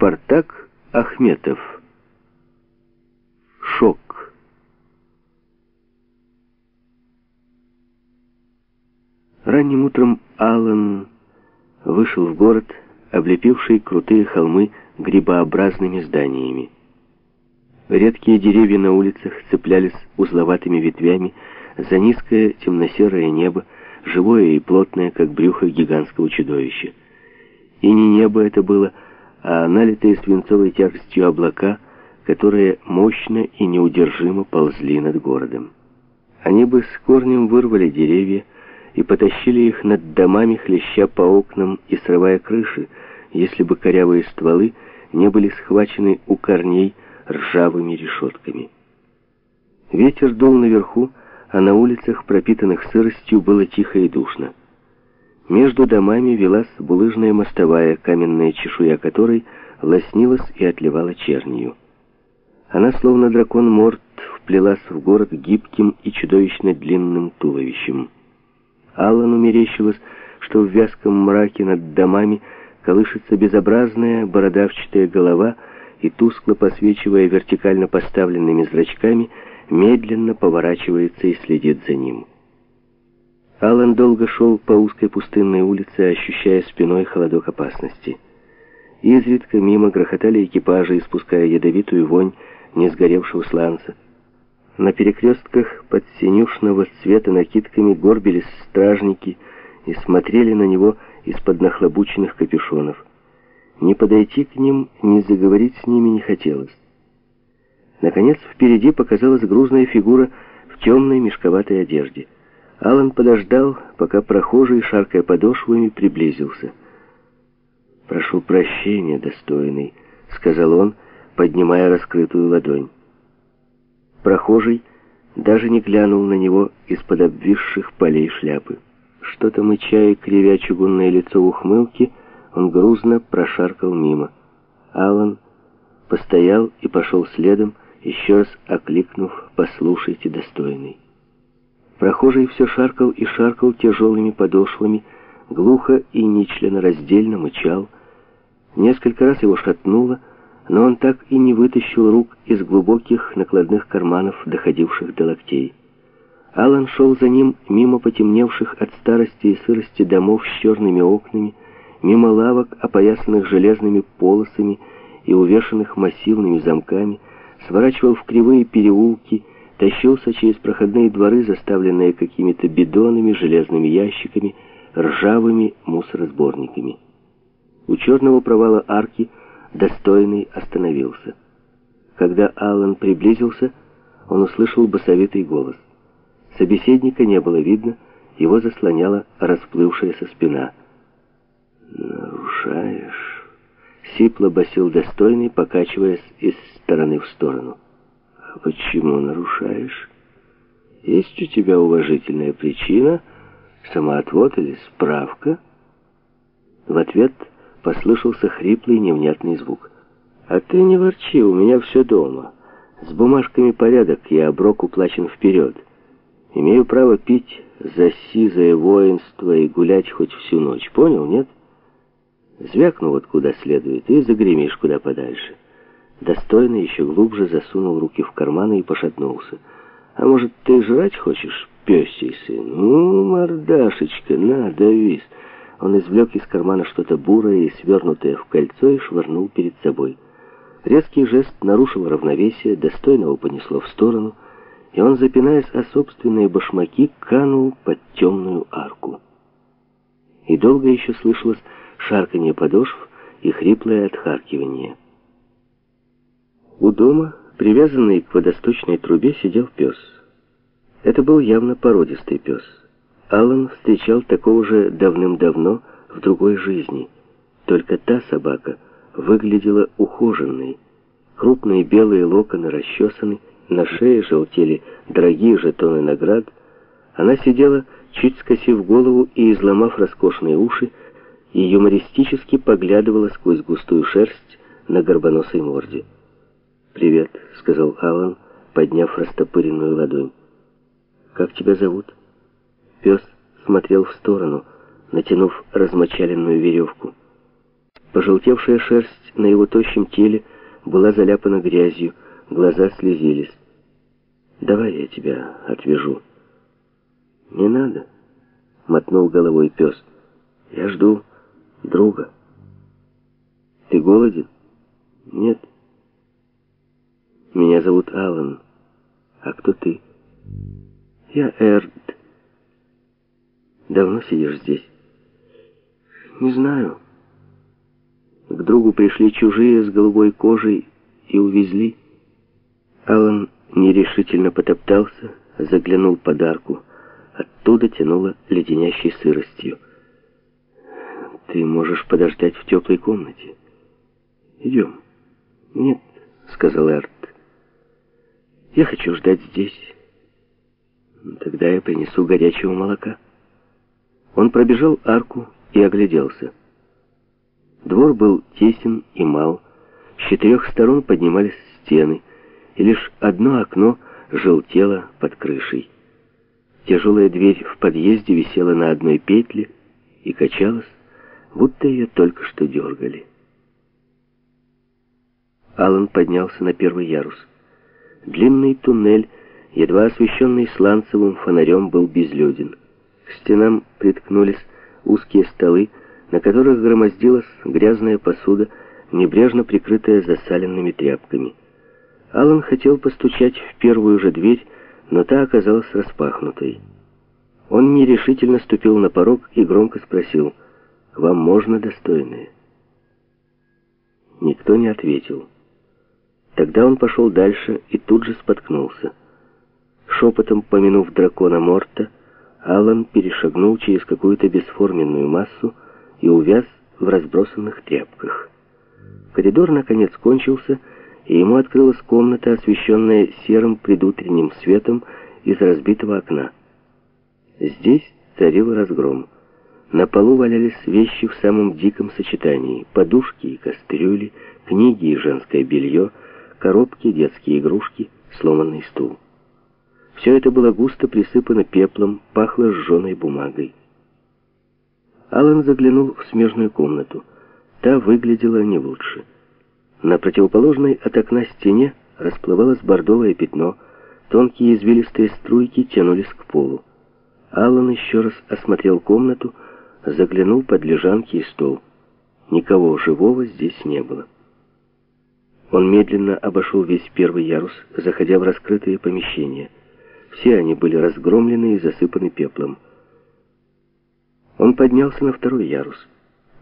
Спартак Ахметов. Шок. Ранним утром Аллан вышел в город, облепивший крутые холмы грибообразными зданиями. Редкие деревья на улицах цеплялись узловатыми ветвями за низкое темно-серое небо, живое и плотное, как брюхо гигантского чудовища. И не небо это было, а налитые свинцовой тяжестью облака, которые мощно и неудержимо ползли над городом. Они бы с корнем вырвали деревья и потащили их над домами, хлеща по окнам и срывая крыши, если бы корявые стволы не были схвачены у корней ржавыми решетками. Ветер дул наверху, а на улицах, пропитанных сыростью, было тихо и душно. Между домами велась булыжная мостовая, каменная чешуя которой лоснилась и отливала чернию. Она, словно дракон Морт, вплелась в город гибким и чудовищно длинным туловищем. Аллану мерещилось, что в вязком мраке над домами колышется безобразная бородавчатая голова и, тускло посвечивая вертикально поставленными зрачками, медленно поворачивается и следит за ним. Алан долго шел по узкой пустынной улице, ощущая спиной холодок опасности. Изредка мимо грохотали экипажи, испуская ядовитую вонь несгоревшего сланца. На перекрестках под синюшного цвета накидками горбились стражники и смотрели на него из-под нахлобученных капюшонов. Ни подойти к ним, ни заговорить с ними не хотелось. Наконец, впереди показалась грузная фигура в темной мешковатой одежде. Алан подождал, пока прохожий, шаркая подошвами, приблизился. «Прошу прощения, достойный», — сказал он, поднимая раскрытую ладонь. Прохожий даже не глянул на него из-под обвисших полей шляпы. Что-то мыча и кривя чугунное лицо в ухмылке, он грузно прошаркал мимо. Алан постоял и пошел следом, еще раз окликнув «Послушайте, достойный». Прохожий все шаркал и шаркал тяжелыми подошвами, глухо и нечленораздельно мычал. Несколько раз его шатнуло, но он так и не вытащил рук из глубоких накладных карманов, доходивших до локтей. Алан шел за ним мимо потемневших от старости и сырости домов с черными окнами, мимо лавок, опоясанных железными полосами и увешанных массивными замками, сворачивал в кривые переулки, тащился через проходные дворы, заставленные какими-то бидонами, железными ящиками, ржавыми мусоросборниками. У черного провала арки достойный остановился. Когда Аллан приблизился, он услышал басовитый голос. Собеседника не было видно, его заслоняла расплывшаяся спина. «Нарушаешь?» — сипло басил достойный, покачиваясь из стороны в сторону. Почему нарушаешь? Есть у тебя уважительная причина, самоотвод или справка? В ответ послышался хриплый невнятный звук. А ты не ворчи, у меня все дома. С бумажками порядок, я оброк уплачен вперед. Имею право пить за сизое воинство и гулять хоть всю ночь. Понял, нет? Звякну вот куда следует и загремишь куда подальше. Достойно еще глубже засунул руки в карманы и пошатнулся. «А может, ты жрать хочешь, пёсий сын? Ну, мордашечка, на, давись!» Он извлек из кармана что-то бурое и свернутое в кольцо и швырнул перед собой. Резкий жест нарушил равновесие, достойного понесло в сторону, и он, запинаясь о собственные башмаки, канул под темную арку. И долго еще слышалось шарканье подошв и хриплое отхаркивание. У дома, привязанный к водосточной трубе, сидел пес. Это был явно породистый пес. Аллан встречал такого же давным-давно в другой жизни. Только та собака выглядела ухоженной. Крупные белые локоны расчесаны, на шее желтели дорогие жетоны наград. Она сидела, чуть скосив голову и изломав роскошные уши, и юмористически поглядывала сквозь густую шерсть на горбоносой морде. «Привет», — сказал Алан, подняв растопыренную ладонь. «Как тебя зовут?» Пес смотрел в сторону, натянув размочаленную веревку. Пожелтевшая шерсть на его тощем теле была заляпана грязью, глаза слезились. «Давай я тебя отвяжу». «Не надо», — мотнул головой пес. «Я жду друга». «Ты голоден?» «Нет». «Меня зовут Алан. А кто ты?» «Я Эрд. Давно сидишь здесь?» «Не знаю». К другу пришли чужие с голубой кожей и увезли. Алан нерешительно потоптался, заглянул под арку. Оттуда тянуло леденящей сыростью. «Ты можешь подождать в теплой комнате. Идем». «Нет», — сказал Эрт. «Я хочу ждать здесь. Тогда я принесу горячего молока». Он пробежал арку и огляделся. Двор был тесен и мал, с четырех сторон поднимались стены, и лишь одно окно желтело под крышей. Тяжелая дверь в подъезде висела на одной петле и качалась, будто ее только что дергали. Алан поднялся на первый ярус. Длинный туннель, едва освещенный сланцевым фонарем, был безлюден. К стенам приткнулись узкие столы, на которых громоздилась грязная посуда, небрежно прикрытая засаленными тряпками. Алан хотел постучать в первую же дверь, но та оказалась распахнутой. Он нерешительно ступил на порог и громко спросил, «Вам можно, достойные?» Никто не ответил. Тогда он пошел дальше и тут же споткнулся. Шепотом помянув дракона Морта, Алан перешагнул через какую-то бесформенную массу, и увяз в разбросанных тряпках. Коридор, наконец, кончился, и ему открылась комната, освещенная серым предутренним светом из разбитого окна. Здесь царил разгром. На полу валялись вещи в самом диком сочетании. Подушки и кастрюли, книги и женское белье, коробки, детские игрушки, сломанный стул. Все это было густо присыпано пеплом, пахло сжженной бумагой. Алан заглянул в смежную комнату. Та выглядела не лучше. На противоположной от окна стене расплывалось бордовое пятно, тонкие извилистые струйки тянулись к полу. Алан еще раз осмотрел комнату, заглянул под лежанки и стол. Никого живого здесь не было. Он медленно обошел весь первый ярус, заходя в раскрытые помещения. Все они были разгромлены и засыпаны пеплом. Он поднялся на второй ярус.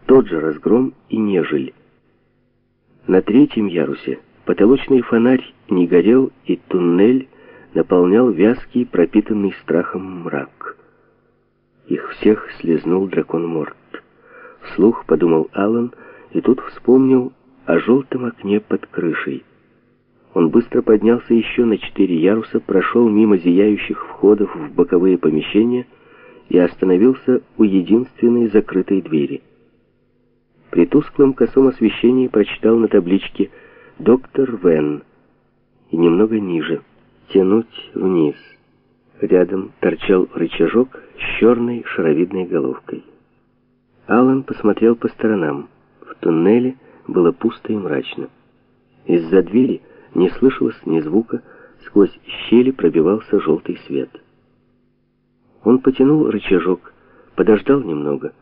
Тот же разгром и нежель. На третьем ярусе потолочный фонарь не горел, и туннель наполнял вязкий, пропитанный страхом мрак. Их всех слезнул дракон Морт. Вслух подумал Алан, и тут вспомнил о желтом окне под крышей. Он быстро поднялся еще на четыре яруса, прошел мимо зияющих входов в боковые помещения и остановился у единственной закрытой двери. При тусклом косом освещении прочитал на табличке «Доктор Вен» и немного ниже «Тянуть вниз». Рядом торчал рычажок с черной шаровидной головкой. Алан посмотрел по сторонам. В туннеле было пусто и мрачно. Из-за двери не слышалось ни звука, сквозь щели пробивался желтый свет. Он потянул рычажок, подождал немного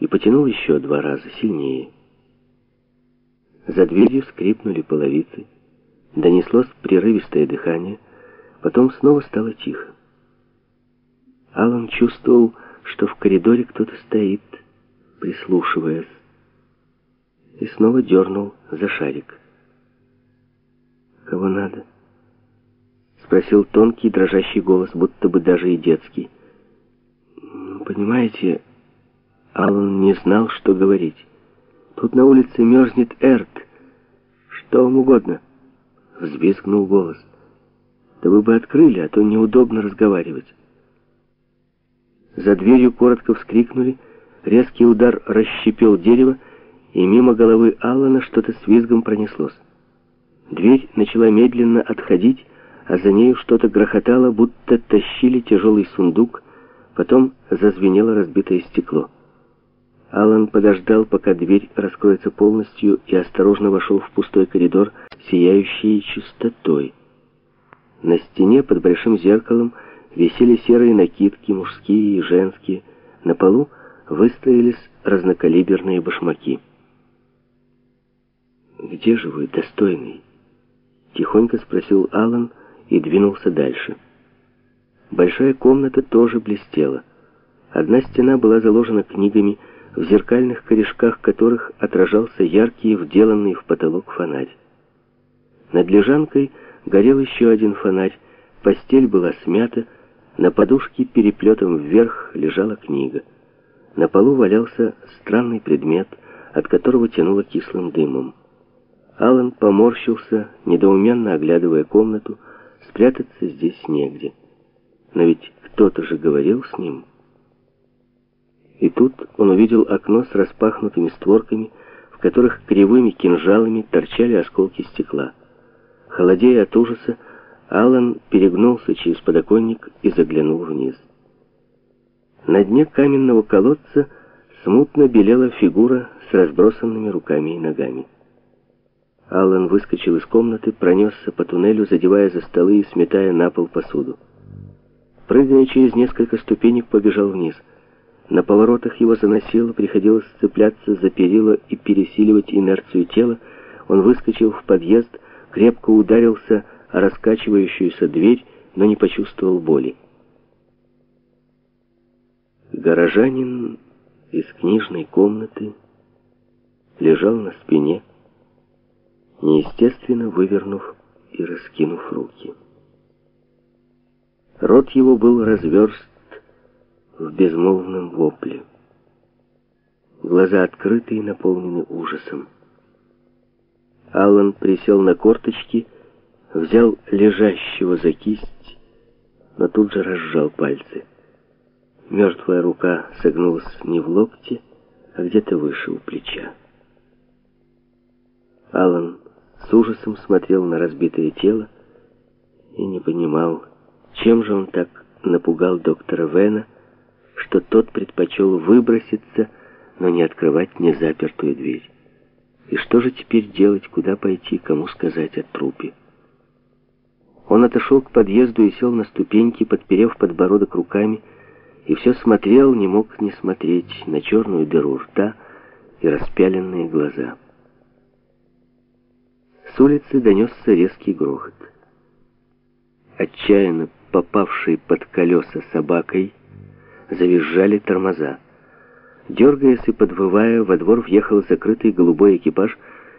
и потянул еще два раза сильнее. За дверью скрипнули половицы, донеслось прерывистое дыхание, потом снова стало тихо. Алан чувствовал, что в коридоре кто-то стоит, прислушиваясь, и снова дернул за шарик. «Кого надо?» — спросил тонкий дрожащий голос, будто бы даже и детский. Понимаете, Аллан не знал, что говорить. Тут на улице мерзнет Эрт. Что вам угодно. Взвизгнул голос. Да вы бы открыли, а то неудобно разговаривать. За дверью коротко вскрикнули, резкий удар расщепил дерево, и мимо головы Аллана что-то с визгом пронеслось. Дверь начала медленно отходить, а за нею что-то грохотало, будто тащили тяжелый сундук, Потом зазвенело разбитое стекло. Алан подождал, пока дверь раскроется полностью, и осторожно вошел в пустой коридор, сияющий чистотой. На стене под большим зеркалом висели серые накидки, мужские и женские. На полу выстроились разнокалиберные башмаки. «Где же вы, достойный?» Тихонько спросил Алан и двинулся дальше. Большая комната тоже блестела. Одна стена была заложена книгами, в зеркальных корешках которых отражался яркий, вделанный в потолок фонарь. Над лежанкой горел еще один фонарь, постель была смята, на подушке переплетом вверх лежала книга. На полу валялся странный предмет, от которого тянуло кислым дымом. Алан поморщился, недоуменно оглядывая комнату, спрятаться здесь негде. Но ведь кто-то же говорил с ним. И тут он увидел окно с распахнутыми створками, в которых кривыми кинжалами торчали осколки стекла. Холодея от ужаса, Алан перегнулся через подоконник и заглянул вниз. На дне каменного колодца смутно белела фигура с разбросанными руками и ногами. Аллан выскочил из комнаты, пронесся по туннелю, задевая за столы и сметая на пол посуду. Прыгая через несколько ступенек, побежал вниз. На поворотах его заносило, приходилось цепляться за перила и пересиливать инерцию тела. Он выскочил в подъезд, крепко ударился о раскачивающуюся дверь, но не почувствовал боли. Горожанин из книжной комнаты лежал на спине, неестественно вывернув и раскинув руки. Рот его был разверст в безмолвном вопле. Глаза открыты и наполнены ужасом. Аллан присел на корточки, взял лежащего за кисть, но тут же разжал пальцы. Мертвая рука согнулась не в локте, а где-то выше у плеча. Аллан с ужасом смотрел на разбитое тело и не понимал, чем же он так напугал доктора Вена, что тот предпочел выброситься, но не открывать незапертую дверь. И что же теперь делать, куда пойти, кому сказать о трупе? Он отошел к подъезду и сел на ступеньки, подперев подбородок руками, и все смотрел, не мог не смотреть на черную дыру рта и распяленные глаза. С улицы донесся резкий грохот. Отчаянно попавший под колеса собакой завизжали тормоза. Дергаясь и подвывая, во двор въехал закрытый голубой экипаж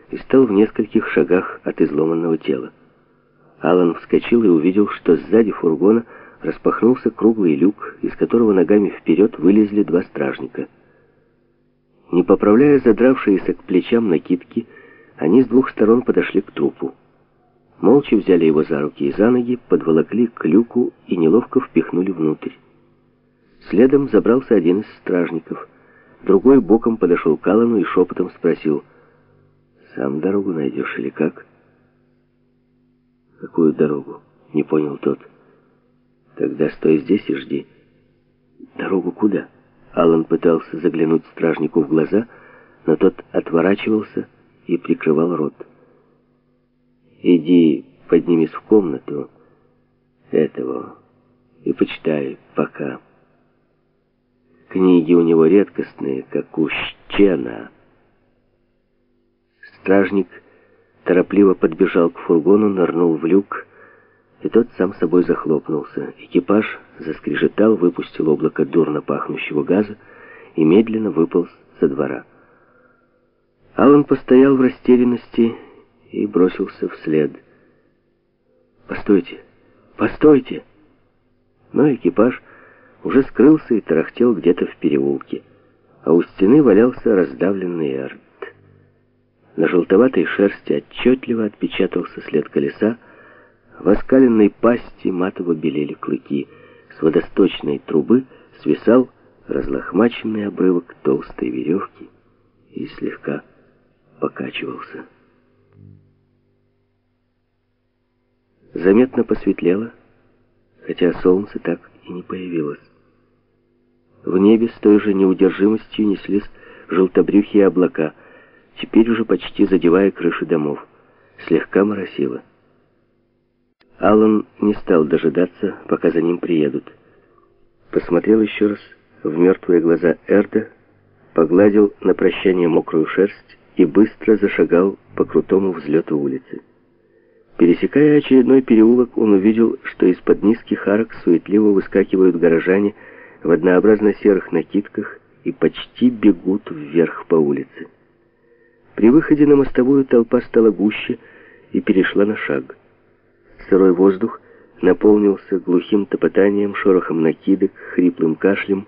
и стал в нескольких шагах от изломанного тела. Алан вскочил и увидел, что сзади фургона распахнулся круглый люк, из которого ногами вперед вылезли два стражника. Не поправляя задравшиеся к плечам накидки, они с двух сторон подошли к трупу. Молча взяли его за руки и за ноги, подволокли к люку и неловко впихнули внутрь. Следом забрался один из стражников. Другой боком подошел к Аллану и шепотом спросил, «Сам дорогу найдешь или как?» «Какую дорогу?» — не понял тот. «Тогда стой здесь и жди». «Дорогу куда?» Аллан пытался заглянуть стражнику в глаза, но тот отворачивался и прикрывал рот. «Иди, поднимись в комнату этого и почитай пока». Книги у него редкостные, как у Щена. Стражник торопливо подбежал к фургону, нырнул в люк, и тот сам собой захлопнулся. Экипаж заскрежетал, выпустил облако дурно пахнущего газа и медленно выполз со двора. Алан постоял в растерянности и бросился вслед. «Постойте! Постойте!» Но экипаж уже скрылся и тарахтел где-то в переулке, а у стены валялся раздавленный эрт. На желтоватой шерсти отчетливо отпечатался след колеса, в оскаленной пасти матово белели клыки, с водосточной трубы свисал разлохмаченный обрывок толстой веревки и слегка покачивался. Заметно посветлело, хотя солнце так и не появилось. В небе с той же неудержимостью неслись желтобрюхие облака, теперь уже почти задевая крыши домов. Слегка моросило. Аллан не стал дожидаться, пока за ним приедут. Посмотрел еще раз в мертвые глаза Эрда, погладил на прощание мокрую шерсть и быстро зашагал по крутому взлету улицы. Пересекая очередной переулок, он увидел, что из-под низких арок суетливо выскакивают горожане в однообразно серых накидках и почти бегут вверх по улице. При выходе на мостовую толпа стала гуще и перешла на шаг. Сырой воздух наполнился глухим топотанием, шорохом накидок, хриплым кашлем.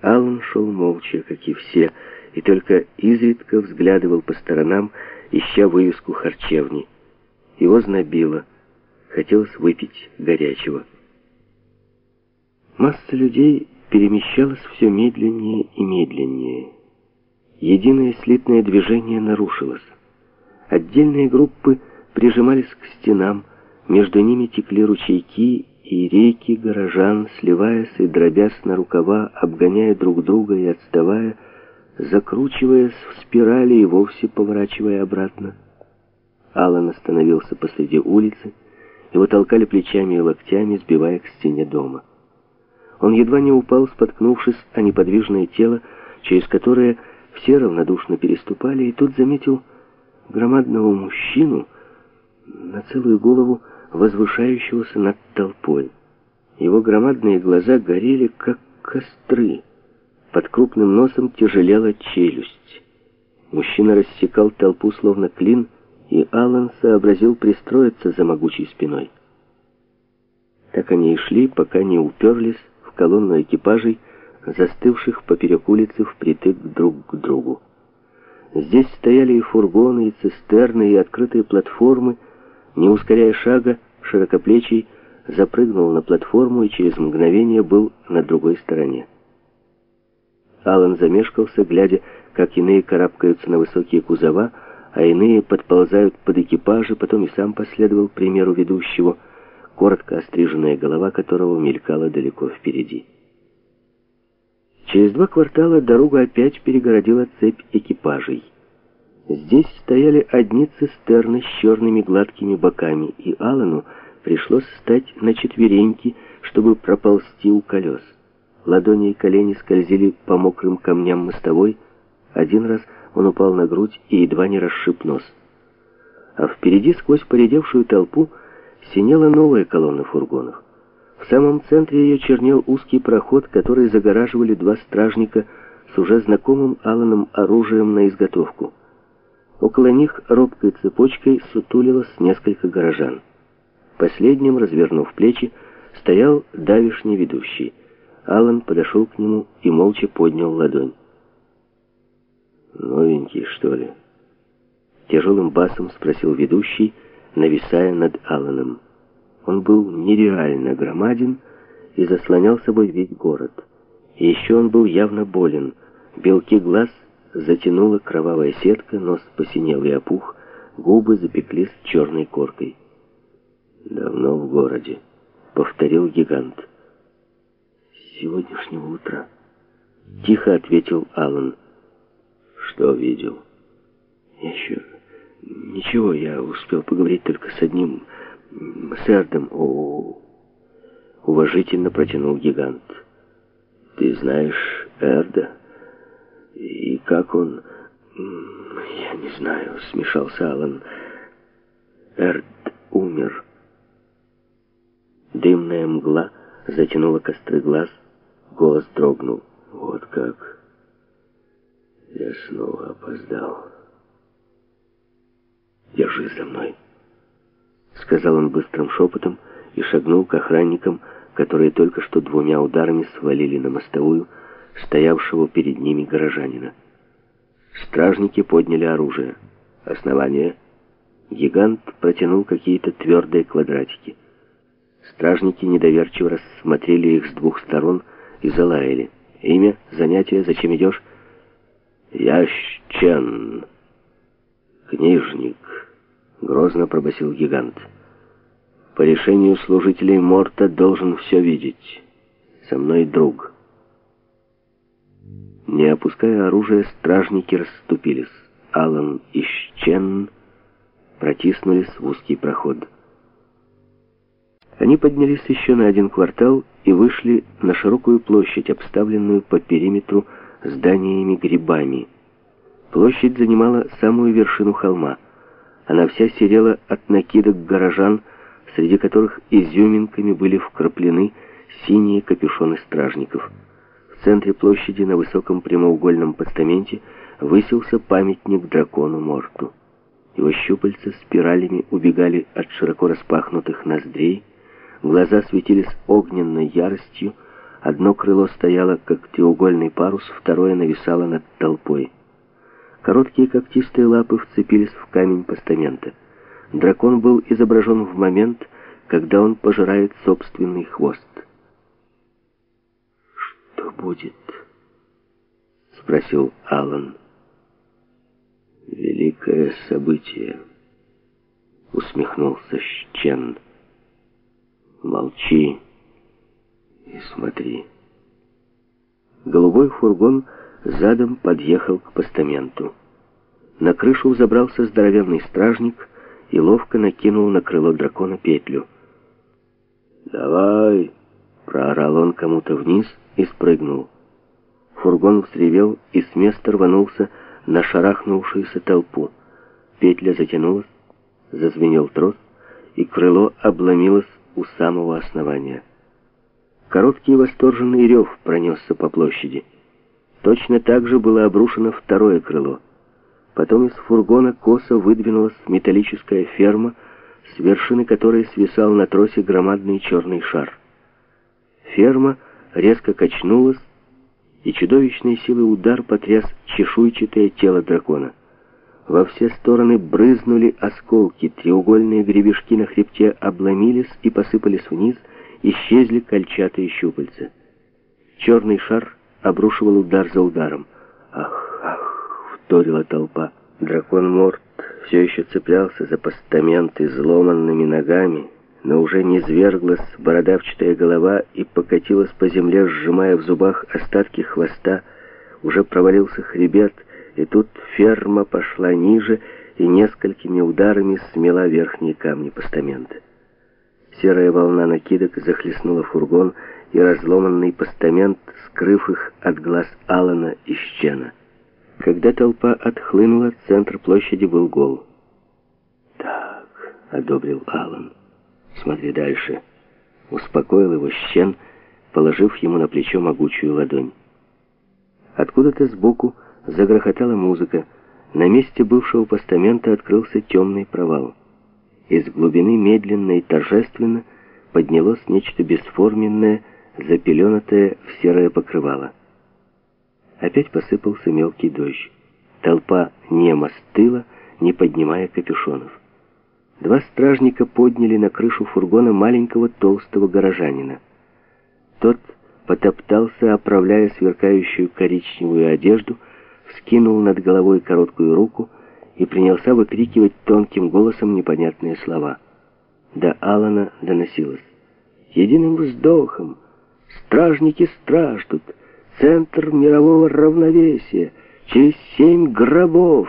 Аллан шел молча, как и все, и только изредка взглядывал по сторонам, ища вывеску харчевни. Его знобило. Хотелось выпить горячего. Масса людей перемещалась все медленнее и медленнее. Единое слитное движение нарушилось. Отдельные группы прижимались к стенам, между ними текли ручейки и реки горожан, сливаясь и дробясь на рукава, обгоняя друг друга и отставая, закручиваясь в спирали и вовсе поворачивая обратно. Аллан остановился посреди улицы, его толкали плечами и локтями, сбивая к стене дома. Он едва не упал, споткнувшись о неподвижное тело, через которое все равнодушно переступали, и тут заметил громадного мужчину на целую голову, возвышающегося над толпой. Его громадные глаза горели, как костры. Под крупным носом тяжелела челюсть. Мужчина рассекал толпу, словно клин, и Аллан сообразил пристроиться за могучей спиной. Так они и шли, пока не уперлись в колонну экипажей, застывших поперек улицы впритык друг к другу. Здесь стояли и фургоны, и цистерны, и открытые платформы. Не ускоряя шага, широкоплечий запрыгнул на платформу и через мгновение был на другой стороне. Алан замешкался, глядя, как иные карабкаются на высокие кузова, а иные подползают под экипажи, потом и сам последовал примеру ведущего, коротко остриженная голова которого мелькала далеко впереди. Через два квартала дорогу опять перегородила цепь экипажей. Здесь стояли одни цистерны с черными гладкими боками, и Алану пришлось встать на четвереньки, чтобы проползти у колес. Ладони и колени скользили по мокрым камням мостовой, один раз — он упал на грудь и едва не расшиб нос. А впереди, сквозь поредевшую толпу, синела новая колонна фургонов. В самом центре ее чернел узкий проход, который загораживали два стражника с уже знакомым Алланом оружием на изготовку. Около них робкой цепочкой сутулилось несколько горожан. Последним, развернув плечи, стоял давишний ведущий. Аллан подошел к нему и молча поднял ладонь. «Новенький, что ли?» Тяжелым басом спросил ведущий, нависая над Алланом. Он был нереально громаден и заслонял собой весь город. Еще он был явно болен. Белки глаз затянула кровавая сетка, нос посинел и опух, губы запеклись черной коркой. «Давно в городе», — повторил гигант. «С сегодняшнего утра», — тихо ответил Аллан. Что видел? Еще ничего, я успел поговорить только с одним, с Эрдом. О, уважительно протянул гигант. Ты знаешь Эрда? И как он... Я не знаю, смешался Алан. Эрд умер. Дымная мгла затянула костры глаз, голос дрогнул. Вот как... Я снова опоздал. «Держись за мной», — сказал он быстрым шепотом и шагнул к охранникам, которые только что двумя ударами свалили на мостовую стоявшего перед ними горожанина. Стражники подняли оружие. Основание. Гигант протянул какие-то твердые квадратики. Стражники недоверчиво рассмотрели их с двух сторон и залаяли. «Имя? Занятие? Зачем идешь?» «Ящен, книжник», — грозно пробасил гигант. «По решению служителей Морта должен все видеть. Со мной друг». Не опуская оружие, стражники расступились. Алан и Щен протиснулись в узкий проход. Они поднялись еще на один квартал и вышли на широкую площадь, обставленную по периметру зданиями-грибами. Площадь занимала самую вершину холма. Она вся серела от накидок горожан, среди которых изюминками были вкраплены синие капюшоны стражников. В центре площади на высоком прямоугольном постаменте высился памятник дракону Морту. Его щупальца спиралями убегали от широко распахнутых ноздрей, глаза светились огненной яростью, одно крыло стояло, как треугольный парус, второе нависало над толпой. Короткие когтистые лапы вцепились в камень постамента. Дракон был изображен в момент, когда он пожирает собственный хвост будет?» — спросил Алан. «Великое событие», — усмехнулся Щен. «Молчи и смотри». Голубой фургон задом подъехал к постаменту. На крышу взобрался здоровенный стражник и ловко накинул на крыло дракона петлю. «Давай!» — проорал он кому-то вниз — и спрыгнул. Фургон взревел и с места рванулся на шарахнувшуюся толпу. Петля затянулась, зазвенел трос, и крыло обломилось у самого основания. Короткий восторженный рев пронесся по площади. Точно так же было обрушено второе крыло. Потом из фургона косо выдвинулась металлическая ферма, с вершины которой свисал на тросе громадный черный шар. Ферма — резко качнулась, и чудовищной силы удар потряс чешуйчатое тело дракона. Во все стороны брызнули осколки, треугольные гребешки на хребте обломились и посыпались вниз, исчезли кольчатые щупальца. Черный шар обрушивал удар за ударом. «Ах, ах!» — вторила толпа. Дракон Морт все еще цеплялся за постамент изломанными ногами, но уже не зверглась бородавчатая голова и покатилась по земле, сжимая в зубах остатки хвоста. Уже провалился хребет, и тут ферма пошла ниже и несколькими ударами смела верхние камни постамента. Серая волна накидок захлестнула фургон и разломанный постамент, скрыв их от глаз Алана и Щена. Когда толпа отхлынула, центр площади был гол. «Так», — одобрил Алан. Смотри дальше. Успокоил его Щен, положив ему на плечо могучую ладонь. Откуда-то сбоку загрохотала музыка. На месте бывшего постамента открылся темный провал. Из глубины медленно и торжественно поднялось нечто бесформенное, запеленатое в серое покрывало. Опять посыпался мелкий дождь. Толпа немо стыла, не поднимая капюшонов. Два стражника подняли на крышу фургона маленького толстого горожанина. Тот потоптался, оправляя сверкающую коричневую одежду, вскинул над головой короткую руку и принялся выкрикивать тонким голосом непонятные слова. До Алана доносилось. «Единым вздохом! Стражники страждут! Центр мирового равновесия! Через семь гробов!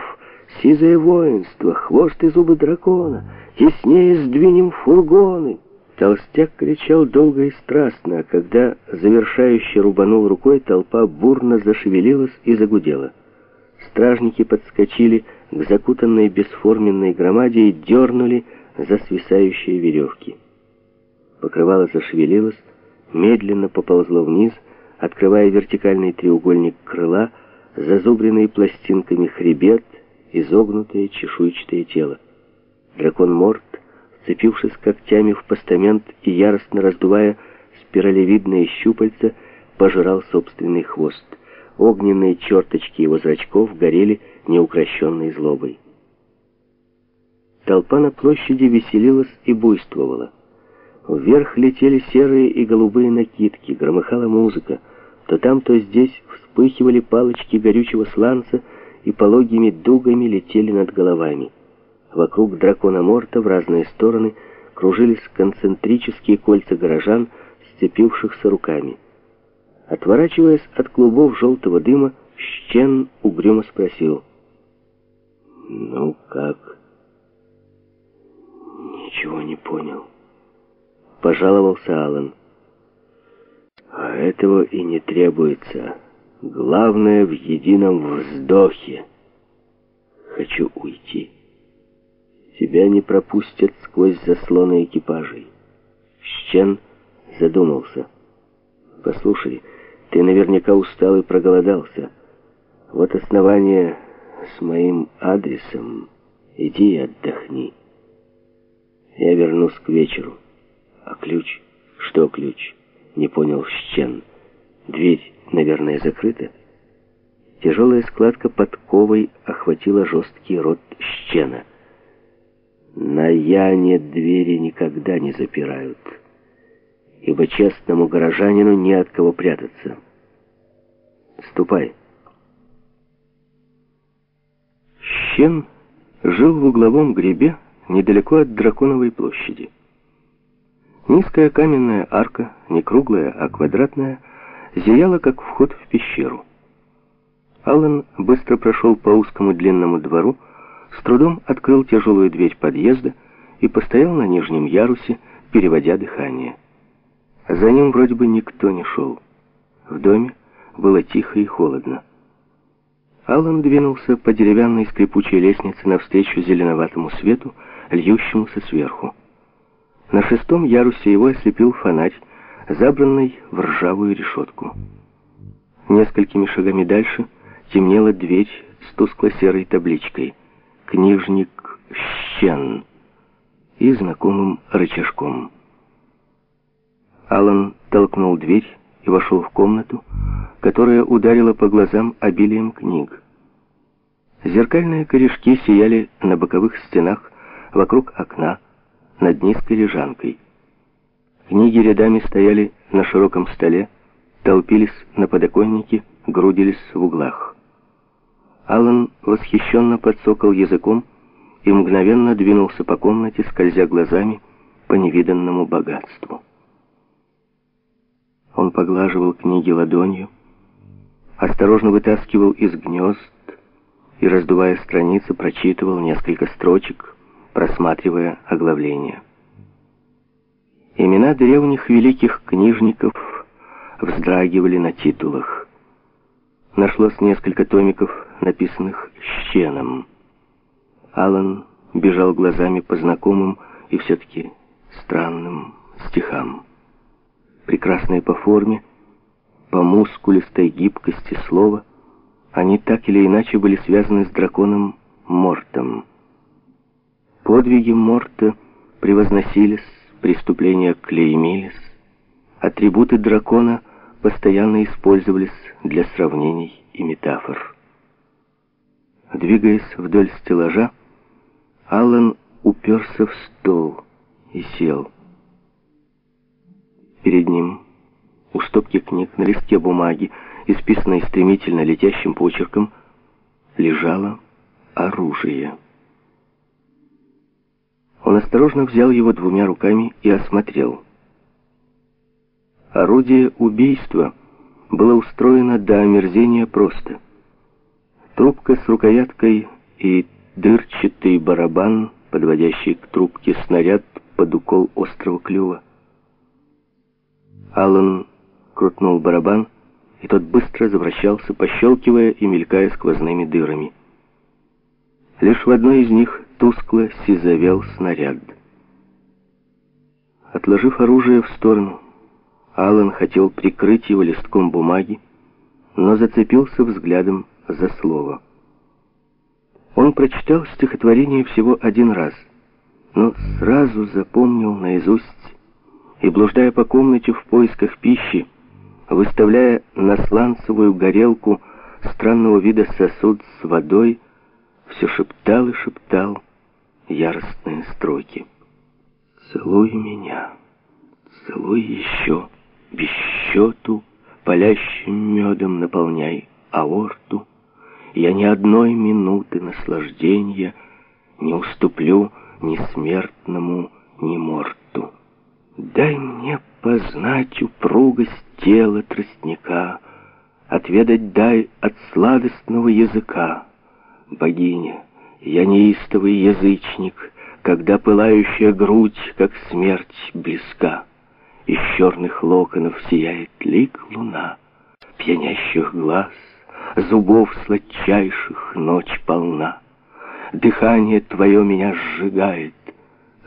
Сизое воинство! Хвост и зубы дракона!» Теснее сдвинем фургоны!» Толстяк кричал долго и страстно, а когда завершающий рубанул рукой, толпа бурно зашевелилась и загудела. Стражники подскочили к закутанной бесформенной громаде и дернули за свисающие веревки. Покрывало зашевелилось, медленно поползло вниз, открывая вертикальный треугольник крыла, зазубренный пластинками хребет, изогнутое чешуйчатое тело. Дракон Морт, вцепившись когтями в постамент и яростно раздувая спиралевидные щупальца, пожирал собственный хвост. Огненные черточки его зрачков горели неукрощенной злобой. Толпа на площади веселилась и буйствовала. Вверх летели серые и голубые накидки, громыхала музыка. То там, то здесь вспыхивали палочки горючего сланца и пологими дугами летели над головами. Вокруг дракона Морта в разные стороны кружились концентрические кольца горожан, сцепившихся руками. Отворачиваясь от клубов желтого дыма, Щен угрюмо спросил. «Ну как?» «Ничего не понял», — пожаловался Алан. «А этого и не требуется. Главное в едином вздохе. Хочу уйти. Тебя не пропустят сквозь заслоны экипажей». Щен задумался. «Послушай, ты наверняка устал и проголодался. Вот основание с моим адресом. Иди и отдохни. Я вернусь к вечеру. А ключ? Что ключ? Не понял Щен. Дверь, наверное, закрыта. Тяжелая складка подковой охватила жесткий рот Щена. На Яне двери никогда не запирают, ибо честному горожанину не от кого прятаться. Ступай. Щен жил в угловом гребе недалеко от Драконовой площади. Низкая каменная арка, не круглая, а квадратная, зияла, как вход в пещеру. Аллан быстро прошел по узкому длинному двору, с трудом открыл тяжелую дверь подъезда и постоял на нижнем ярусе, переводя дыхание. За ним вроде бы никто не шел. В доме было тихо и холодно. Аллан двинулся по деревянной скрипучей лестнице навстречу зеленоватому свету, льющемуся сверху. На шестом ярусе его ослепил фонарь, забранный в ржавую решетку. Несколькими шагами дальше темнела дверь с тускло-серой табличкой «Книжник Щен» и знакомым рычажком. Алан толкнул дверь и вошел в комнату, которая ударила по глазам обилием книг. Зеркальные корешки сияли на боковых стенах вокруг окна, над низкой лежанкой. Книги рядами стояли на широком столе, толпились на подоконнике, грудились в углах. Алан восхищенно подсокал языком и мгновенно двинулся по комнате, скользя глазами по невиданному богатству. Он поглаживал книги ладонью, осторожно вытаскивал из гнезд и, раздувая страницы, прочитывал несколько строчек, просматривая оглавление. Имена древних великих книжников вздрагивали на титулах. Нашлось несколько томиков, написанных щеном. Алан бежал глазами по знакомым и все-таки странным стихам. Прекрасные по форме, по мускулистой гибкости слова, они так или иначе были связаны с драконом Мортом. Подвиги Морта превозносились, преступления клеймились, атрибуты дракона постоянно использовались для сравнений и метафор. Двигаясь вдоль стеллажа, Аллан уперся в стол и сел. Перед ним, у стопки книг на листе бумаги, исписанной стремительно летящим почерком, лежало оружие. Он осторожно взял его двумя руками и осмотрел. Орудие убийства было устроено до омерзения просто. Трубка с рукояткой и дырчатый барабан, подводящий к трубке снаряд под укол острого клюва. Аллан крутнул барабан, и тот быстро завращался, пощелкивая и мелькая сквозными дырами. Лишь в одной из них тускло сизовел снаряд. Отложив оружие в сторону, Алан хотел прикрыть его листком бумаги, но зацепился взглядом за слово. Он прочитал стихотворение всего один раз, но сразу запомнил наизусть и, блуждая по комнате в поисках пищи, выставляя на сланцевую горелку странного вида сосуд с водой, все шептал и шептал яростные строки. «Целуй меня, целуй еще, без счету, палящим медом наполняй аорту. Я ни одной минуты наслаждения не уступлю ни смертному, ни морту. Дай мне познать упругость тела тростника, Отведать дай от сладостного языка. Богиня, я неистовый язычник, Когда пылающая грудь, как смерть, близка. Из черных локонов сияет лик луна, Пьянящих глаз, зубов сладчайших ночь полна. Дыхание твое меня сжигает.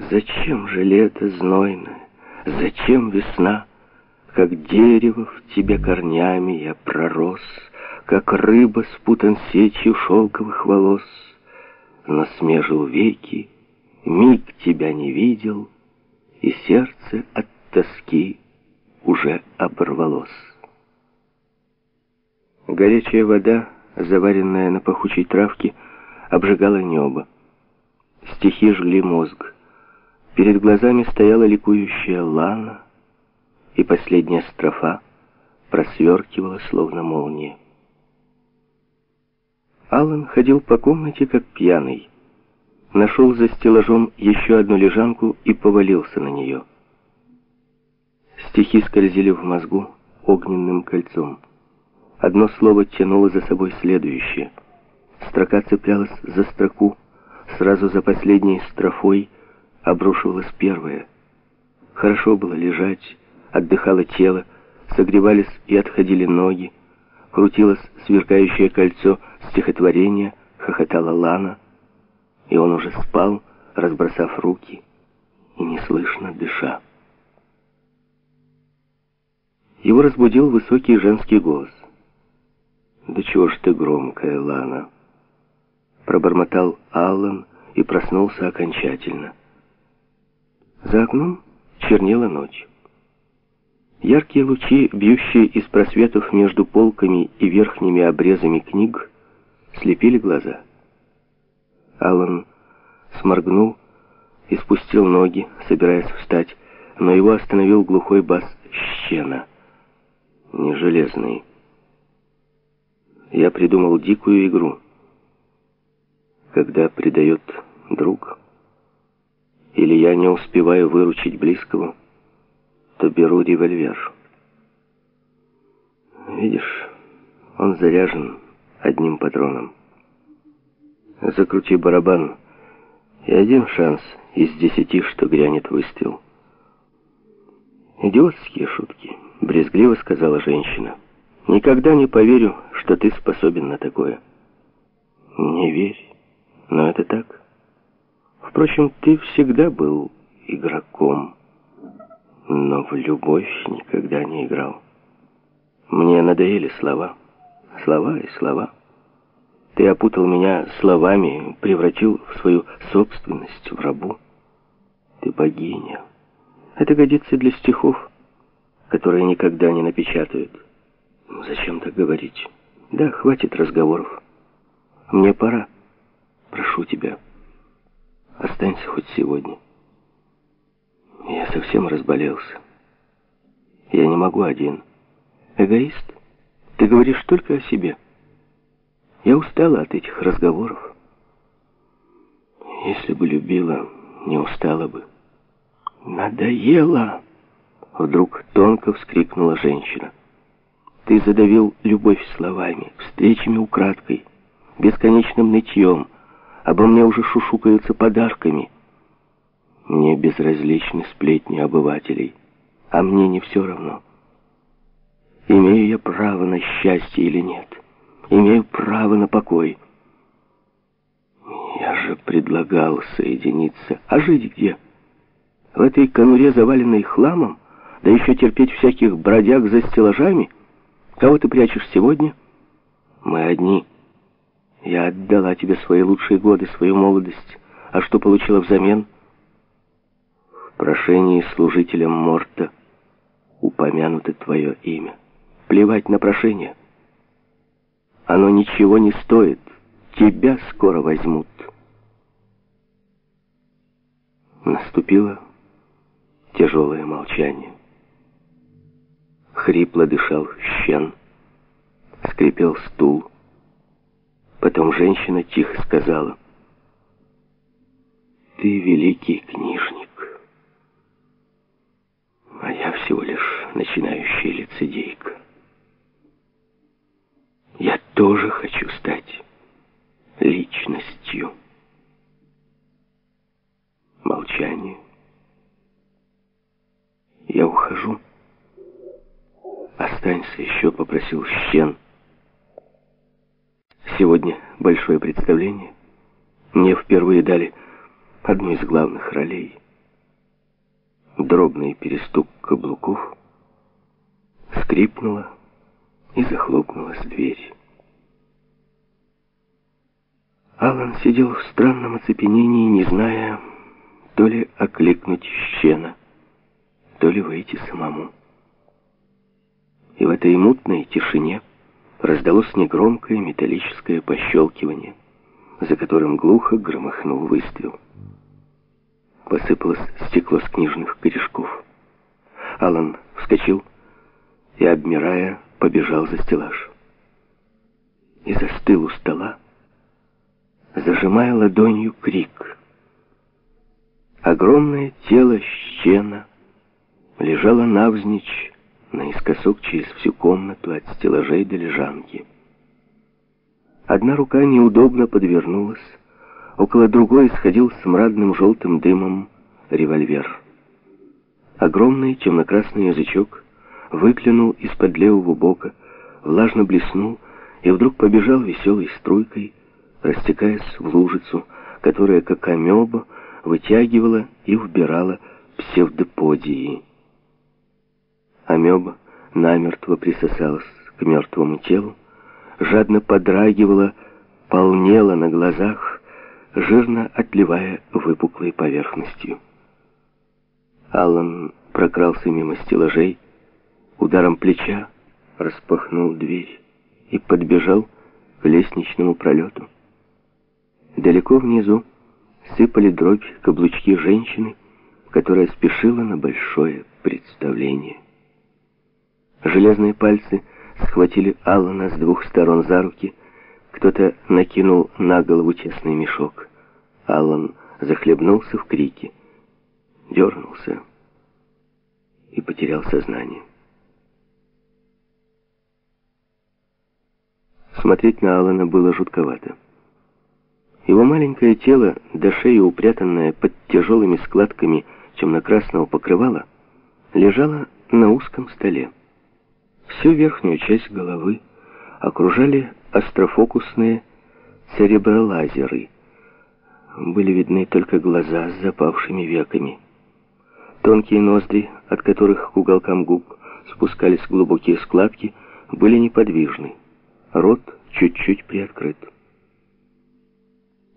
Зачем же лето знойное? Зачем весна? Как дерево в тебе корнями я пророс, Как рыба спутан сетью шелковых волос. Но смежил веки, миг тебя не видел, И сердце от тоски уже оборвалось. Горячая вода, заваренная на пахучей травке, обжигала небо. Стихи жгли мозг. Перед глазами стояла ликующая Лана, и последняя строфа просверкивала, словно молния. Аллан ходил по комнате, как пьяный. Нашел за стеллажом еще одну лежанку и повалился на нее. Стихи скользили в мозгу огненным кольцом. Одно слово тянуло за собой следующее. Строка цеплялась за строку, сразу за последней строфой — обрушивалась первая. Хорошо было лежать, отдыхало тело, согревались и отходили ноги, крутилось сверкающее кольцо стихотворения, хохотала Лана, и он уже спал, разбросав руки и неслышно дыша. Его разбудил высокий женский голос. «Да чего ж ты громкая, Лана?» Пробормотал Аллан и проснулся окончательно. За окном чернела ночь. Яркие лучи, бьющие из просветов между полками и верхними обрезами книг, слепили глаза. Алан сморгнул и спустил ноги, собираясь встать, но его остановил глухой бас щена. Не железный. Я придумал дикую игру. Когда предает друг или я не успеваю выручить близкого, то беру револьвер. Видишь, он заряжен одним патроном. Закрути барабан, и один шанс из десяти, что грянет выстрел. «Идиотские шутки», — брезгливо сказала женщина. «Никогда не поверю, что ты способен на такое». «Не верь, но это так». Впрочем, ты всегда был игроком, но в любовь никогда не играл. Мне надоели слова, слова и слова. Ты опутал меня словами, превратил в свою собственность, в рабу. Ты богиня. Это годится для стихов, которые никогда не напечатают. Зачем так говорить? Да, хватит разговоров. Мне пора. Прошу тебя. Останься хоть сегодня. Я совсем разболелся. Я не могу один. Эгоист? Ты говоришь только о себе. Я устала от этих разговоров. Если бы любила, не устала бы. Надоело! Вдруг тонко вскрикнула женщина. Ты задавил любовь словами, встречами украдкой, бесконечным нытьем, Обо мне уже шушукаются подарками. Мне безразличны сплетни обывателей, а мне не все равно. Имею я право на счастье или нет? Имею право на покой. Я же предлагал соединиться. А жить где? В этой конуре, заваленной хламом? Да еще терпеть всяких бродяг за стеллажами? Кого ты прячешь сегодня? Мы одни. Я отдала тебе свои лучшие годы, свою молодость. А что получила взамен? В прошении служителям Морта упомянуто твое имя. Плевать на прошение. Оно ничего не стоит. Тебя скоро возьмут. Наступило тяжелое молчание. Хрипло дышал щен, скрипел стул. Потом женщина тихо сказала, «Ты великий книжник, а я всего лишь начинающая лицедейка. тоже хочу стать личностью. Молчание. Я ухожу. Останься еще, попросил Щен. Сегодня большое представление. Мне впервые дали одну из главных ролей. Дробный перестук каблуков скрипнула и захлопнулась дверь. Алан сидел в странном оцепенении, не зная, то ли окликнуть щена, то ли выйти самому. И в этой мутной тишине раздалось негромкое металлическое пощелкивание, за которым глухо громыхнул выстрел. Посыпалось стекло с книжных корешков. Алан вскочил и, обмирая, побежал за стеллаж. И застыл у стола, зажимая ладонью крик. Огромное тело щена лежало навзничь наискосок через всю комнату от стеллажей до лежанки. Одна рука неудобно подвернулась, около другой исходил смрадным желтым дымом револьвер. Огромный темно-красный язычок выглянул из-под левого бока, влажно блеснул и вдруг побежал веселой струйкой, растекаясь в лужицу, которая, как амеба, вытягивала и вбирала псевдоподии. Амеба намертво присосалась к мертвому телу, жадно подрагивала, полнела на глазах, жирно отливая выпуклой поверхностью. Аллан прокрался мимо стеллажей, ударом плеча распахнул дверь и подбежал к лестничному пролету. Далеко внизу сыпали дробь каблучки женщины, которая спешила на большое представление. Железные пальцы схватили Аллана с двух сторон за руки, кто-то накинул на голову тесный мешок. Аллан захлебнулся в крике, дернулся и потерял сознание. Смотреть на Алана было жутковато. Его маленькое тело, до шеи упрятанное под тяжелыми складками темно-красного покрывала, лежало на узком столе. Всю верхнюю часть головы окружали астрофокусные церебролазеры. Были видны только глаза с запавшими веками. Тонкие ноздри, от которых к уголкам губ спускались глубокие складки, были неподвижны рот чуть-чуть приоткрыт.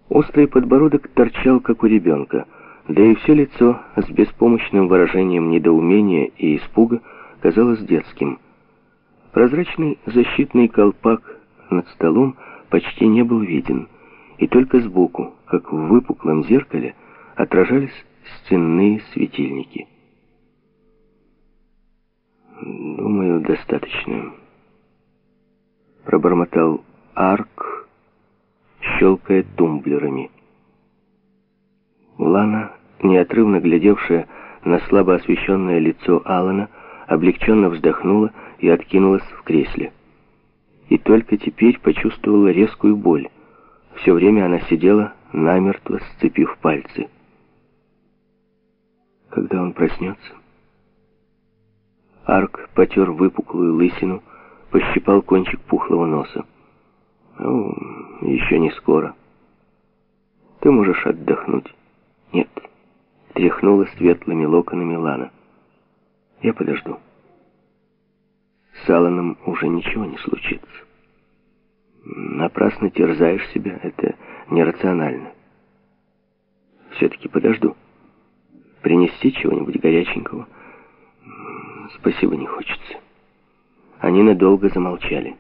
Острый подбородок торчал, как у ребенка, да и все лицо с беспомощным выражением недоумения и испуга казалось детским. Прозрачный защитный колпак над столом почти не был виден, и только сбоку, как в выпуклом зеркале, отражались стенные светильники. «Думаю, достаточно» пробормотал Арк, щелкая тумблерами. Лана, неотрывно глядевшая на слабо освещенное лицо Алана, облегченно вздохнула и откинулась в кресле. И только теперь почувствовала резкую боль. Все время она сидела, намертво сцепив пальцы. Когда он проснется? Арк потер выпуклую лысину, пощипал кончик пухлого носа. «Ну, еще не скоро. Ты можешь отдохнуть». «Нет», — тряхнула светлыми локонами Лана. «Я подожду. С Алланом уже ничего не случится. Напрасно терзаешь себя, это нерационально. Все-таки подожду. Принести чего-нибудь горяченького? Спасибо, не хочется». Они надолго замолчали.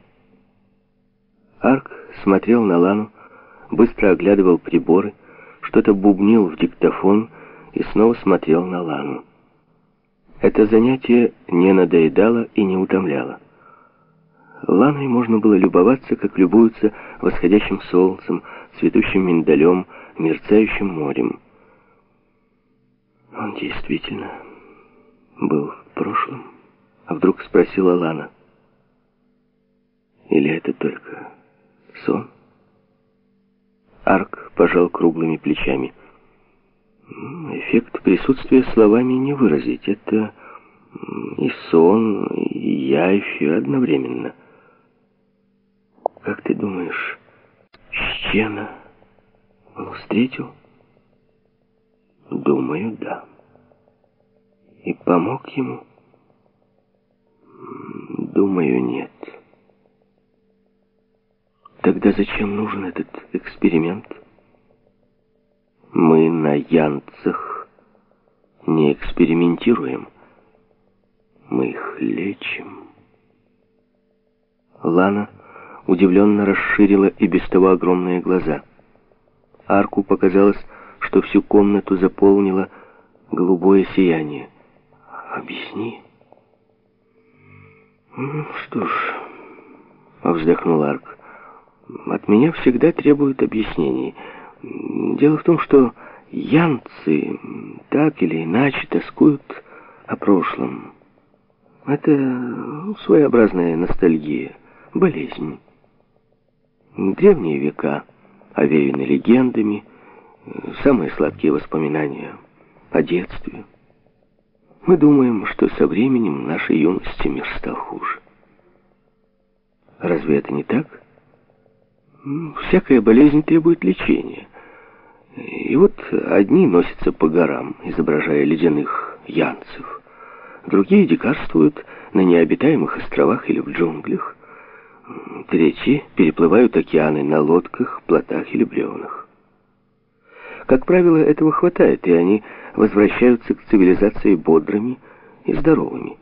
Арк смотрел на Лану, быстро оглядывал приборы, что-то бубнил в диктофон и снова смотрел на Лану. Это занятие не надоедало и не утомляло. Ланой можно было любоваться, как любуются восходящим солнцем, цветущим миндалем, мерцающим морем. Он действительно был в прошлом? А вдруг спросила Лана. Или это только Сон? Арк пожал круглыми плечами. Эффект присутствия словами не выразить. Это и сон, и явь одновременно. Как ты думаешь, Щена он встретил? Думаю, да. И помог ему? Думаю, нет. Тогда зачем нужен этот эксперимент? Мы на янцах не экспериментируем. Мы их лечим. Лана удивленно расширила и без того огромные глаза. Арку показалось, что всю комнату заполнило голубое сияние. «Объясни». «Что ж», — вздохнул Арк, — «от меня всегда требуют объяснений. Дело в том, что янцы так или иначе тоскуют о прошлом. Это своеобразная ностальгия, болезнь. Древние века овеяны легендами, самые сладкие воспоминания о детстве. Мы думаем, что со временем нашей юности мир стал хуже. Разве это не так? Всякая болезнь требует лечения. И вот одни носятся по горам, изображая ледяных янцев. Другие дикарствуют на необитаемых островах или в джунглях. Третьи переплывают океаны на лодках, плотах или бревнах. Как правило, этого хватает, и они возвращаются к цивилизации бодрыми и здоровыми.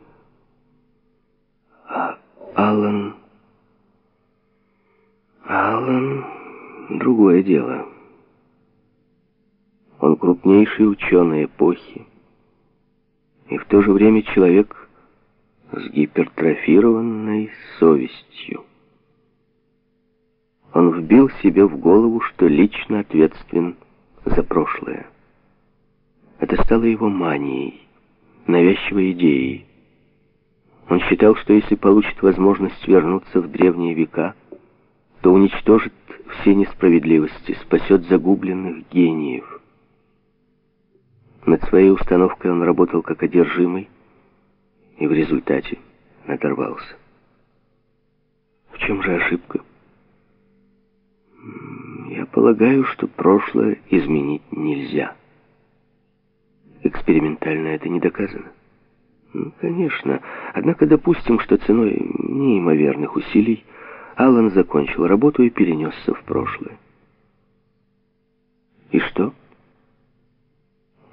А Аллан... Аллан... Другое дело. Он крупнейший ученый эпохи, и в то же время человек с гипертрофированной совестью. Он вбил себе в голову, что лично ответственен за прошлое. Это стало его манией, навязчивой идеей. Он считал, что если получит возможность вернуться в древние века, то уничтожит все несправедливости, спасет загубленных гениев. Над своей установкой он работал как одержимый, и в результате надорвался. В чем же ошибка? Я полагаю, что прошлое изменить нельзя. Экспериментально это не доказано. Ну, конечно. Однако допустим, что ценой неимоверных усилий Аллан закончил работу и перенесся в прошлое. И что?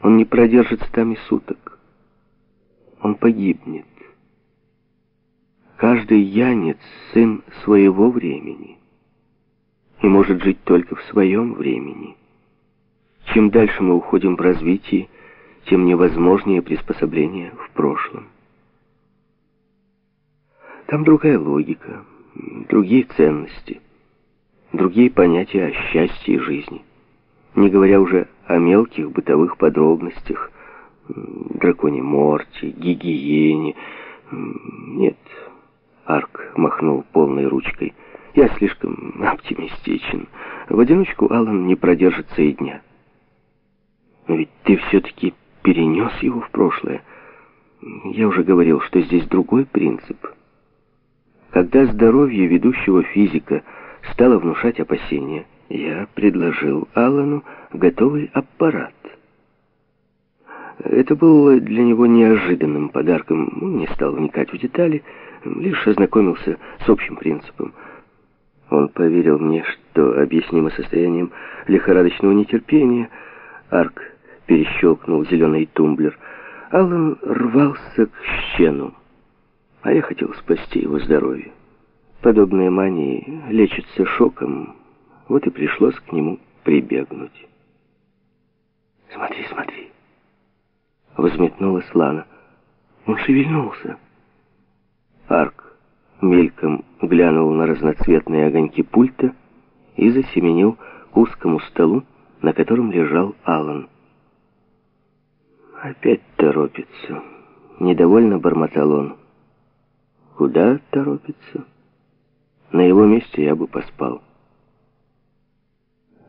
Он не продержится там и суток. Он погибнет. Каждый янец — сын своего времени и может жить только в своем времени. Чем дальше мы уходим в развитии, тем невозможнее приспособление в прошлом. Там другая логика, другие ценности, другие понятия о счастье и жизни. Не говоря уже о мелких бытовых подробностях, драконе Морте, гигиене. Нет, Арк махнул полной ручкой. Я слишком оптимистичен. В одиночку Алан не продержится и дня. Но ведь ты все-таки перенес его в прошлое. Я уже говорил, что здесь другой принцип. Когда здоровье ведущего физика стало внушать опасения, я предложил Аллану готовый аппарат. Это было для него неожиданным подарком. Он не стал вникать в детали, лишь ознакомился с общим принципом – он поверил мне, что объяснимо состоянием лихорадочного нетерпения. Арк перещелкнул зеленый тумблер. Аллан рвался к щену, а я хотел спасти его здоровье. Подобные мании лечатся шоком, вот и пришлось к нему прибегнуть. «Смотри, смотри!» Возметнулась Лана. Он шевельнулся. Арк мельком глянул на разноцветные огоньки пульта и засеменил к узкому столу, на котором лежал Алан. «Опять торопится», — недовольно бормотал он. «Куда торопится? На его месте я бы поспал».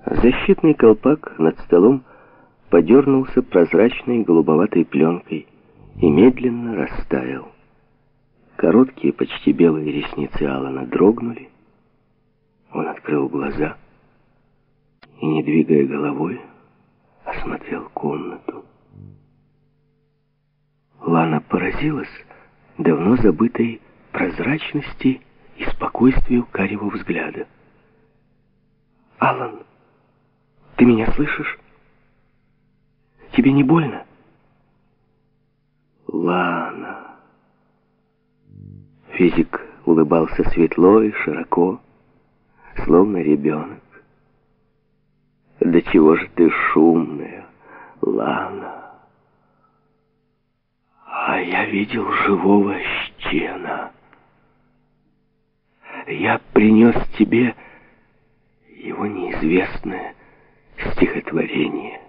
Защитный колпак над столом подернулся прозрачной голубоватой пленкой и медленно растаял. Короткие, почти белые ресницы Алана дрогнули. Он открыл глаза и, не двигая головой, осмотрел комнату. Лана поразилась давно забытой прозрачности и спокойствию карего взгляда. «Алан, ты меня слышишь? Тебе не больно?» «Лана...» Физик улыбался светло и широко, словно ребенок. «Да чего же ты шумная, Лана?» «А я видел живого Щена. Я принес тебе его неизвестное стихотворение».